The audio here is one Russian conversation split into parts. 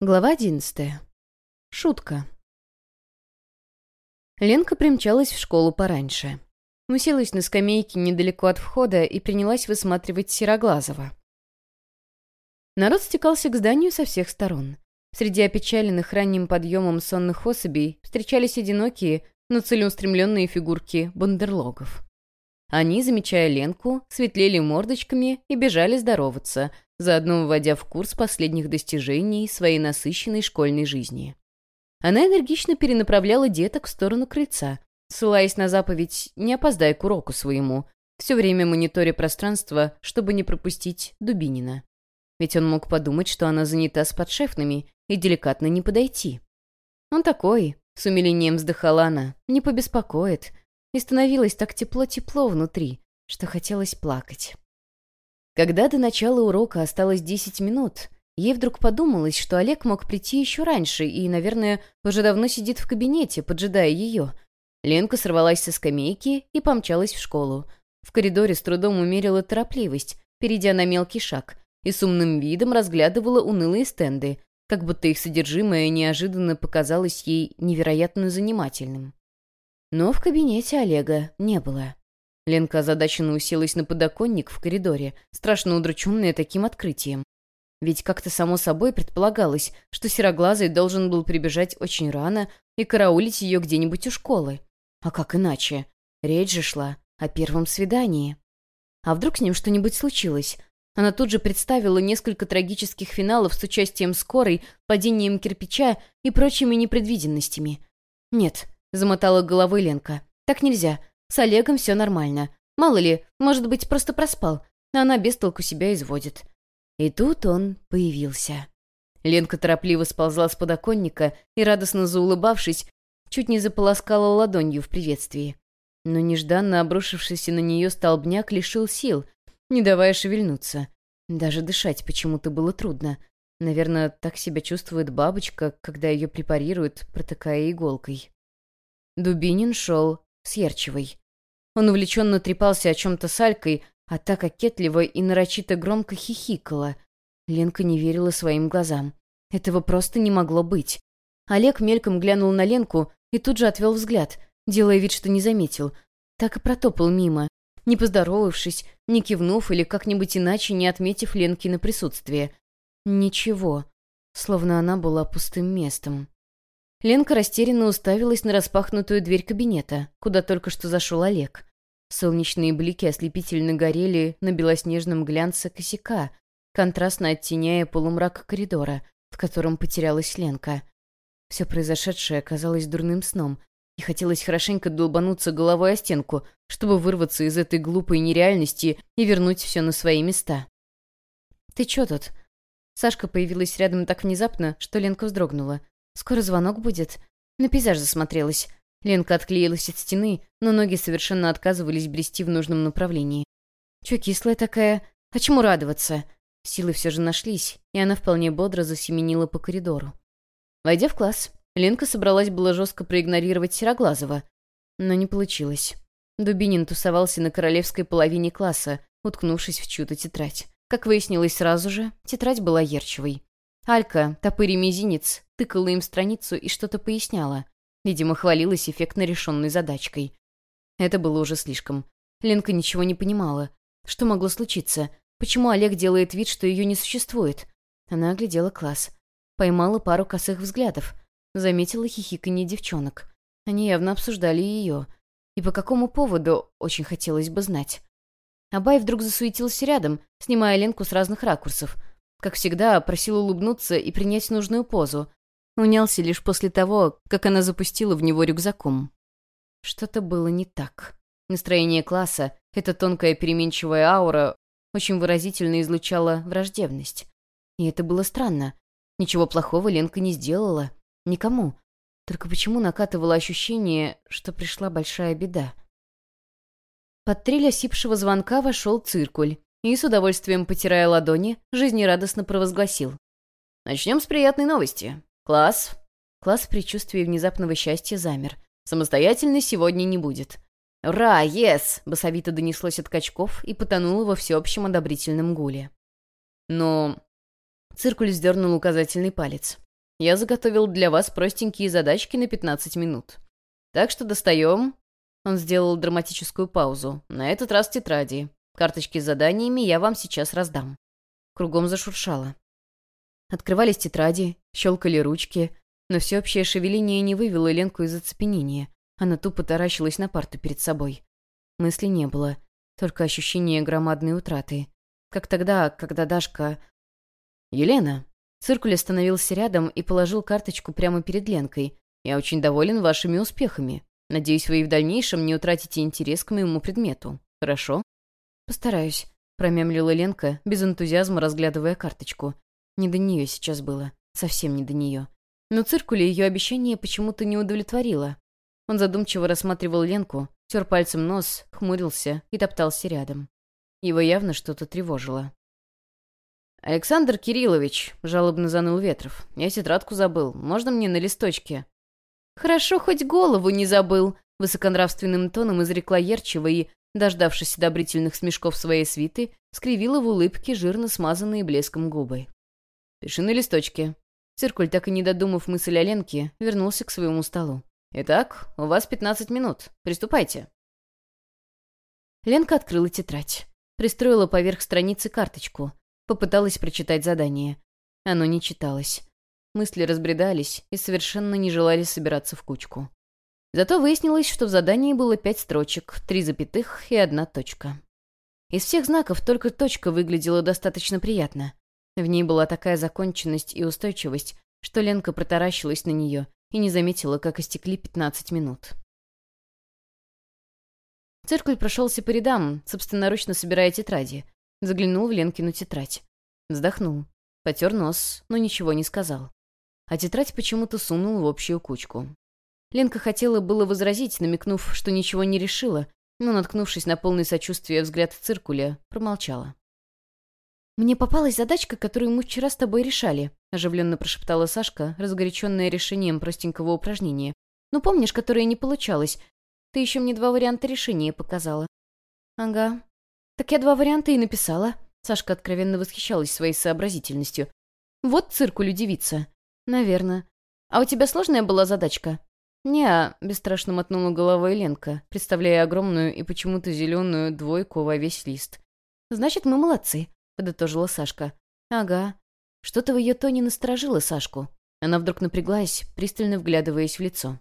Глава одиннадцатая. Шутка. Ленка примчалась в школу пораньше. Уселась на скамейке недалеко от входа и принялась высматривать Сероглазова. Народ стекался к зданию со всех сторон. Среди опечаленных ранним подъемом сонных особей встречались одинокие, но целеустремленные фигурки бандерлогов. Они, замечая Ленку, светлели мордочками и бежали здороваться, заодно вводя в курс последних достижений своей насыщенной школьной жизни. Она энергично перенаправляла деток в сторону крыльца, ссылаясь на заповедь «не опоздай к уроку своему», все время мониторя пространство, чтобы не пропустить Дубинина. Ведь он мог подумать, что она занята с подшефными и деликатно не подойти. «Он такой», — с умилением вздыхала она, — «не побеспокоит, и становилось так тепло-тепло внутри, что хотелось плакать. Когда до начала урока осталось 10 минут, ей вдруг подумалось, что Олег мог прийти еще раньше и, наверное, уже давно сидит в кабинете, поджидая ее. Ленка сорвалась со скамейки и помчалась в школу. В коридоре с трудом умерила торопливость, перейдя на мелкий шаг, и с умным видом разглядывала унылые стенды, как будто их содержимое неожиданно показалось ей невероятно занимательным. Но в кабинете Олега не было. Ленка озадаченно уселась на подоконник в коридоре, страшно удрученная таким открытием. Ведь как-то само собой предполагалось, что Сероглазый должен был прибежать очень рано и караулить ее где-нибудь у школы. А как иначе? Речь же шла о первом свидании. А вдруг с ним что-нибудь случилось? Она тут же представила несколько трагических финалов с участием скорой, падением кирпича и прочими непредвиденностями. Нет, — замотала головой Ленка. «Так нельзя. С Олегом все нормально. Мало ли, может быть, просто проспал, а она без толку себя изводит». И тут он появился. Ленка торопливо сползла с подоконника и, радостно заулыбавшись, чуть не заполоскала ладонью в приветствии. Но нежданно обрушившийся на нее столбняк лишил сил, не давая шевельнуться. Даже дышать почему-то было трудно. Наверное, так себя чувствует бабочка, когда ее препарируют, протыкая иголкой. Дубинин шел с Ярчевой. Он увлеченно трепался о чем-то с Алькой, а та кокетливо и нарочито громко хихикала. Ленка не верила своим глазам. Этого просто не могло быть. Олег мельком глянул на Ленку и тут же отвел взгляд, делая вид, что не заметил. Так и протопал мимо, не поздоровавшись, не кивнув или как-нибудь иначе не отметив Ленки на присутствие. Ничего, словно она была пустым местом. Ленка растерянно уставилась на распахнутую дверь кабинета, куда только что зашел Олег. Солнечные блики ослепительно горели на белоснежном глянце косяка, контрастно оттеняя полумрак коридора, в котором потерялась Ленка. Все произошедшее оказалось дурным сном, и хотелось хорошенько долбануться головой о стенку, чтобы вырваться из этой глупой нереальности и вернуть все на свои места. «Ты чё тут?» Сашка появилась рядом так внезапно, что Ленка вздрогнула. Скоро звонок будет. На пейзаж засмотрелась. Ленка отклеилась от стены, но ноги совершенно отказывались брести в нужном направлении. Чё кислая такая? А чему радоваться? Силы все же нашлись, и она вполне бодро засеменила по коридору. Войдя в класс, Ленка собралась было жестко проигнорировать Сероглазова, но не получилось. Дубинин тусовался на королевской половине класса, уткнувшись в чью-то тетрадь. Как выяснилось сразу же, тетрадь была Ерчевой. Алька, топыря мизинец, тыкала им страницу и что-то поясняла. Видимо, хвалилась эффектно решенной задачкой. Это было уже слишком. Ленка ничего не понимала. Что могло случиться? Почему Олег делает вид, что ее не существует? Она оглядела класс. Поймала пару косых взглядов. Заметила хихиканье девчонок. Они явно обсуждали ее. И по какому поводу, очень хотелось бы знать. Абай вдруг засуетился рядом, снимая Ленку с разных ракурсов — как всегда, просил улыбнуться и принять нужную позу. Унялся лишь после того, как она запустила в него рюкзаком. Что-то было не так. Настроение класса, эта тонкая переменчивая аура, очень выразительно излучала враждебность. И это было странно. Ничего плохого Ленка не сделала. Никому. Только почему накатывало ощущение, что пришла большая беда? Под трель осипшего звонка вошел циркуль и, с удовольствием потирая ладони, жизнерадостно провозгласил. «Начнем с приятной новости. Класс». Класс в предчувствии внезапного счастья замер. «Самостоятельно сегодня не будет». «Ура! Ес!» — басовито донеслось от качков и потонуло во всеобщем одобрительном гуле. Но... Циркуль сдернул указательный палец. я заготовил для вас простенькие задачки на 15 минут. Так что достаем...» Он сделал драматическую паузу. «На этот раз тетради. Карточки с заданиями я вам сейчас раздам». Кругом зашуршало. Открывались тетради, щелкали ручки, но всеобщее шевеление не вывело Ленку из оцепенения. Она тупо таращилась на парту перед собой. Мысли не было, только ощущение громадной утраты. Как тогда, когда Дашка... «Елена!» Циркуль остановился рядом и положил карточку прямо перед Ленкой. «Я очень доволен вашими успехами. Надеюсь, вы и в дальнейшем не утратите интерес к моему предмету. Хорошо?» «Постараюсь», — промямлила Ленка, без энтузиазма разглядывая карточку. Не до нее сейчас было. Совсем не до нее. Но циркуле ее обещание почему-то не удовлетворило. Он задумчиво рассматривал Ленку, тер пальцем нос, хмурился и топтался рядом. Его явно что-то тревожило. «Александр Кириллович», — жалобно заныл Ветров, — «я тетрадку забыл. Можно мне на листочке?» «Хорошо, хоть голову не забыл», — высоконравственным тоном изрекла Ерчева и, дождавшись одобрительных смешков своей свиты, скривила в улыбке жирно смазанные блеском губы. «Пиши на листочке». Циркуль, так и не додумав мысль о Ленке, вернулся к своему столу. «Итак, у вас пятнадцать минут. Приступайте». Ленка открыла тетрадь. Пристроила поверх страницы карточку. Попыталась прочитать задание. Оно не читалось. Мысли разбредались и совершенно не желали собираться в кучку. Зато выяснилось, что в задании было пять строчек, три запятых и одна точка. Из всех знаков только точка выглядела достаточно приятно. В ней была такая законченность и устойчивость, что Ленка протаращилась на нее и не заметила, как истекли 15 минут. Циркуль прошелся по рядам, собственноручно собирая тетради. Заглянул в Ленкину тетрадь. Вздохнул. Потер нос, но ничего не сказал. А тетрадь почему-то сунул в общую кучку. Ленка хотела было возразить, намекнув, что ничего не решила, но, наткнувшись на полный сочувствия взгляд циркуля, промолчала. «Мне попалась задачка, которую мы вчера с тобой решали», — оживленно прошептала Сашка, разгоряченная решением простенького упражнения. «Ну, помнишь, которое не получалось? Ты еще мне два варианта решения показала». «Ага. Так я два варианта и написала». Сашка откровенно восхищалась своей сообразительностью. «Вот циркуль удивится». «Наверное. А у тебя сложная была задачка?» «Не-а», бесстрашно мотнула головой Ленка, представляя огромную и почему-то зеленую двойку во весь лист. «Значит, мы молодцы подытожила Сашка. «Ага. Что-то в ее тоне насторожило Сашку». Она вдруг напряглась, пристально вглядываясь в лицо.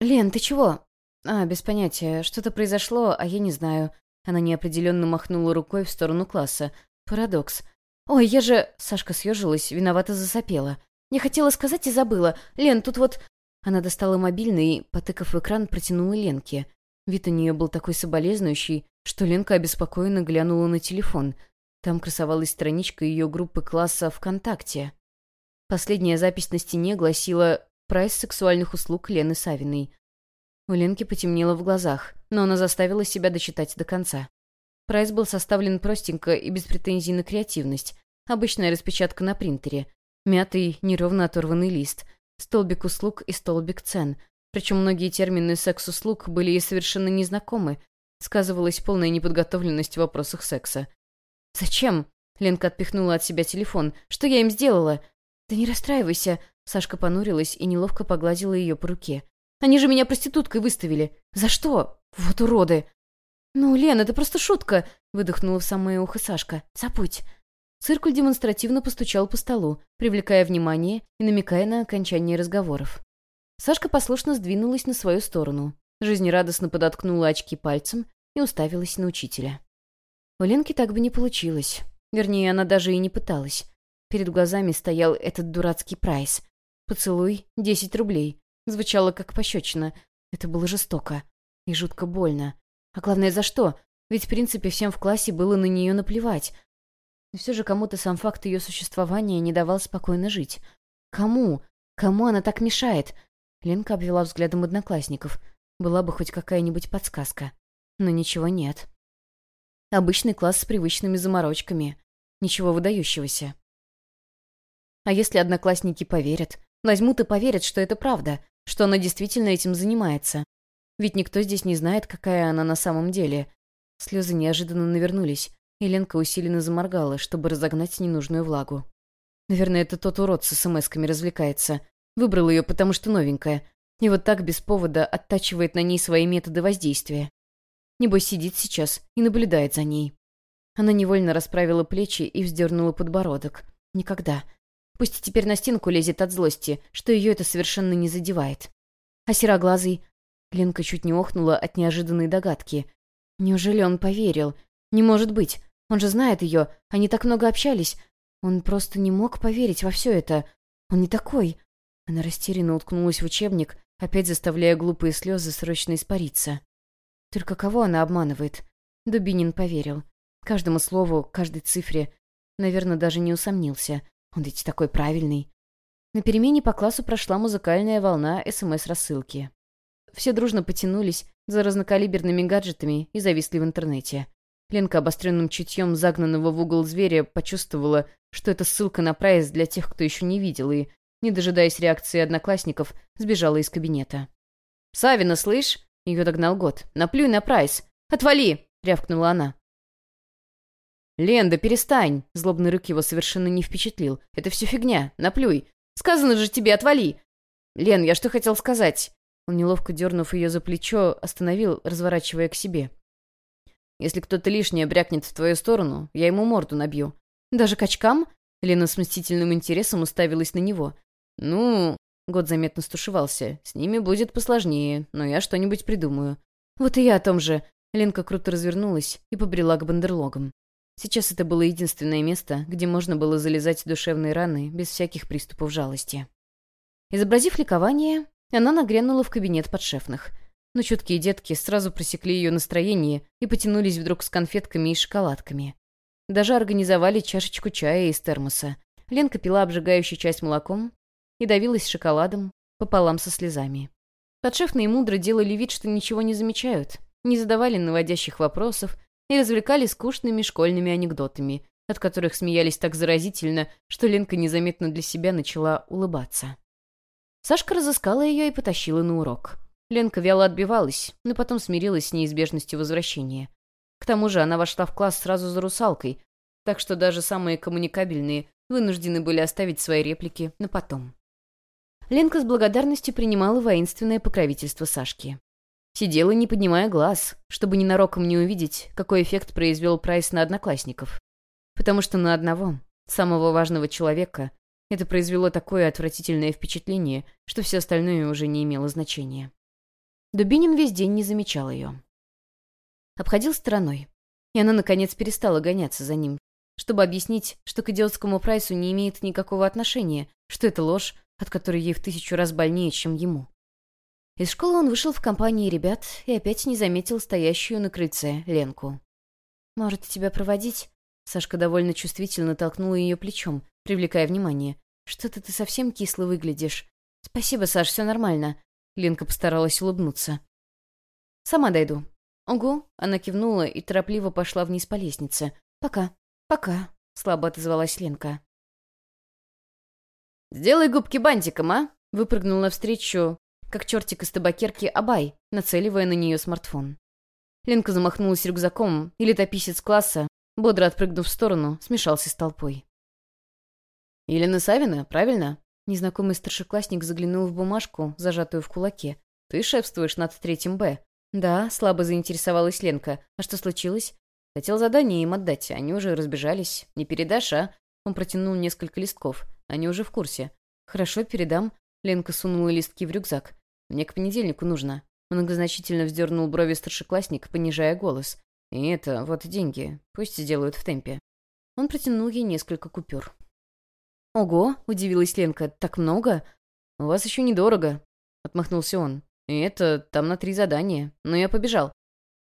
«Лен, ты чего?» «А, без понятия. Что-то произошло, а я не знаю». Она неопределенно махнула рукой в сторону класса. «Парадокс. Ой, я же...» Сашка съежилась, виновато засопела. «Не хотела сказать и забыла. Лен, тут вот...» Она достала мобильный и, потыкав в экран, протянула Ленке. Вид у нее был такой соболезнующий, что Ленка обеспокоенно глянула на телефон. Там красовалась страничка ее группы класса ВКонтакте. Последняя запись на стене гласила «Прайс сексуальных услуг Лены Савиной». У Ленки потемнело в глазах, но она заставила себя дочитать до конца. Прайс был составлен простенько и без претензий на креативность. Обычная распечатка на принтере. Мятый, неровно оторванный лист. Столбик услуг и столбик цен. Причем многие термины секс-услуг были ей совершенно незнакомы. Сказывалась полная неподготовленность в вопросах секса. «Зачем?» — Ленка отпихнула от себя телефон. «Что я им сделала?» «Да не расстраивайся», — Сашка понурилась и неловко погладила ее по руке. «Они же меня проституткой выставили. За что? Вот уроды!» «Ну, Лен, это просто шутка!» — выдохнула в самое ухо Сашка. «Забудь!» Циркуль демонстративно постучал по столу, привлекая внимание и намекая на окончание разговоров. Сашка послушно сдвинулась на свою сторону, жизнерадостно подоткнула очки пальцем и уставилась на учителя. У Ленки так бы не получилось. Вернее, она даже и не пыталась. Перед глазами стоял этот дурацкий прайс. Поцелуй — десять рублей. Звучало как пощечина. Это было жестоко. И жутко больно. А главное, за что? Ведь, в принципе, всем в классе было на нее наплевать. И все же кому-то сам факт ее существования не давал спокойно жить. Кому? Кому она так мешает? Ленка обвела взглядом одноклассников. Была бы хоть какая-нибудь подсказка. Но ничего нет. Обычный класс с привычными заморочками. Ничего выдающегося. А если одноклассники поверят? Возьмут и поверят, что это правда, что она действительно этим занимается. Ведь никто здесь не знает, какая она на самом деле. Слезы неожиданно навернулись, и Ленка усиленно заморгала, чтобы разогнать ненужную влагу. Наверное, это тот урод с смс-ками развлекается. Выбрал ее, потому что новенькая. И вот так без повода оттачивает на ней свои методы воздействия. Небось сидит сейчас и наблюдает за ней. Она невольно расправила плечи и вздернула подбородок. Никогда. Пусть теперь на стенку лезет от злости, что ее это совершенно не задевает. А сероглазый... Ленка чуть не охнула от неожиданной догадки. Неужели он поверил? Не может быть. Он же знает ее. Они так много общались. Он просто не мог поверить во все это. Он не такой. Она растерянно уткнулась в учебник, опять заставляя глупые слезы срочно испариться. Только кого она обманывает? Дубинин поверил. Каждому слову, каждой цифре. Наверное, даже не усомнился. Он ведь такой правильный. На перемене по классу прошла музыкальная волна СМС-рассылки. Все дружно потянулись за разнокалиберными гаджетами и зависли в интернете. Ленка обостренным чутьем загнанного в угол зверя почувствовала, что это ссылка на прайс для тех, кто еще не видел, и, не дожидаясь реакции одноклассников, сбежала из кабинета. «Савина, слышь?» — ее догнал год. «Наплюй на прайс!» «Отвали!» — рявкнула она. «Ленда, перестань!» — злобный рык его совершенно не впечатлил. «Это все фигня. Наплюй. Сказано же тебе, отвали!» «Лен, я что хотел сказать?» Он, неловко дернув ее за плечо, остановил, разворачивая к себе. «Если кто-то лишнее брякнет в твою сторону, я ему морду набью». «Даже качкам?» Лена с мстительным интересом уставилась на него. «Ну...» — Год заметно стушевался. «С ними будет посложнее, но я что-нибудь придумаю». «Вот и я о том же». Ленка круто развернулась и побрела к бандерлогам. Сейчас это было единственное место, где можно было залезать душевные раны без всяких приступов жалости. Изобразив ликование, она нагрянула в кабинет подшефных. Но чуткие детки сразу просекли ее настроение и потянулись вдруг с конфетками и шоколадками. Даже организовали чашечку чая из термоса. Ленка пила обжигающую часть молоком и давилась шоколадом пополам со слезами. Подшефные мудро делали вид, что ничего не замечают, не задавали наводящих вопросов и развлекали скучными школьными анекдотами, от которых смеялись так заразительно, что Ленка незаметно для себя начала улыбаться. Сашка разыскала ее и потащила на урок. Ленка вяло отбивалась, но потом смирилась с неизбежностью возвращения. К тому же она вошла в класс сразу за русалкой, так что даже самые коммуникабельные вынуждены были оставить свои реплики на потом. Ленка с благодарностью принимала воинственное покровительство Сашки. Сидела, не поднимая глаз, чтобы ненароком не увидеть, какой эффект произвел Прайс на одноклассников. Потому что на одного, самого важного человека, это произвело такое отвратительное впечатление, что все остальное уже не имело значения. Дубинин весь день не замечал ее. Обходил стороной. И она, наконец, перестала гоняться за ним, чтобы объяснить, что к идиотскому прайсу не имеет никакого отношения, что это ложь, от которой ей в тысячу раз больнее, чем ему. Из школы он вышел в компании ребят и опять не заметил стоящую на крыльце Ленку. «Может, тебя проводить?» Сашка довольно чувствительно толкнула ее плечом, привлекая внимание. «Что-то ты совсем кисло выглядишь». «Спасибо, Саш, все нормально». Ленка постаралась улыбнуться. «Сама дойду». «Ого!» — она кивнула и торопливо пошла вниз по лестнице. «Пока». «Пока», — слабо отозвалась Ленка. «Сделай губки бантиком, а?» — выпрыгнул навстречу как чертик из табакерки Абай, нацеливая на нее смартфон. Ленка замахнулась рюкзаком, и летописец класса, бодро отпрыгнув в сторону, смешался с толпой. «Елена Савина, правильно?» Незнакомый старшеклассник заглянул в бумажку, зажатую в кулаке. «Ты шефствуешь над третьим «Б». «Да», — слабо заинтересовалась Ленка. «А что случилось?» «Хотел задание им отдать, они уже разбежались. Не передашь, а?» Он протянул несколько листков. Они уже в курсе. «Хорошо, передам». Ленка сунула листки в рюкзак. «Мне к понедельнику нужно». Многозначительно вздернул брови старшеклассник, понижая голос. «И это, вот деньги. Пусть сделают в темпе». Он протянул ей несколько купюр. «Ого!» — удивилась Ленка. «Так много?» «У вас еще недорого», — отмахнулся он. «И это там на три задания. Но я побежал».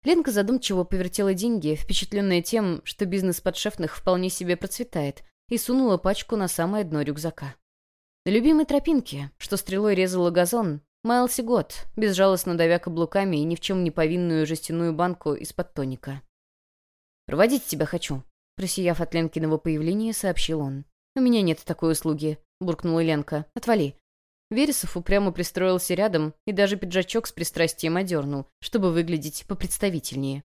Ленка задумчиво повертела деньги, впечатленная тем, что бизнес подшефных вполне себе процветает, и сунула пачку на самое дно рюкзака. На любимой тропинке, что стрелой резала газон, маялся год, безжалостно давя каблуками и ни в чем не повинную жестяную банку из-под тоника. «Проводить тебя хочу», — просияв от Ленкиного появления, сообщил он. «У меня нет такой услуги», — буркнула Ленка. «Отвали». Вересов упрямо пристроился рядом и даже пиджачок с пристрастием одернул, чтобы выглядеть попредставительнее.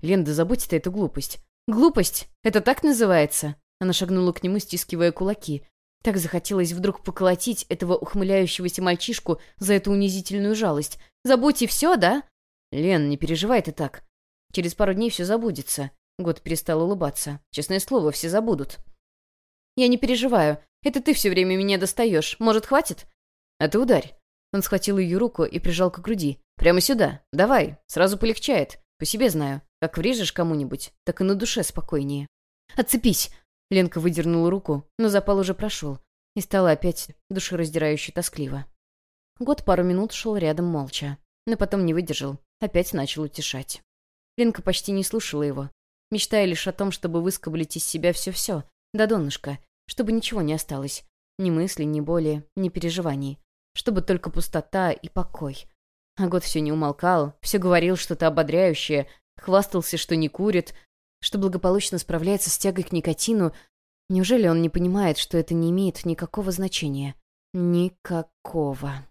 «Ленда, забудь ты эту глупость». «Глупость? Это так называется?» Она шагнула к нему, стискивая кулаки. Так захотелось вдруг поколотить этого ухмыляющегося мальчишку за эту унизительную жалость. Забудь и все, да? Лен, не переживай ты так. Через пару дней все забудется. Год перестал улыбаться. Честное слово, все забудут. Я не переживаю. Это ты все время меня достаешь. Может, хватит? А ты ударь. Он схватил ее руку и прижал к груди. «Прямо сюда. Давай. Сразу полегчает. По себе знаю. Как врежешь кому-нибудь, так и на душе спокойнее». «Отцепись!» Ленка выдернула руку, но запал уже прошел, и стала опять душераздирающе тоскливо. Год пару минут шел рядом молча, но потом не выдержал, опять начал утешать. Ленка почти не слушала его, мечтая лишь о том, чтобы выскоблить из себя все-все, до донышка, чтобы ничего не осталось, ни мысли, ни боли, ни переживаний, чтобы только пустота и покой. А год все не умолкал, все говорил что-то ободряющее, хвастался, что не курит, что благополучно справляется с тягой к никотину. Неужели он не понимает, что это не имеет никакого значения? Никакого.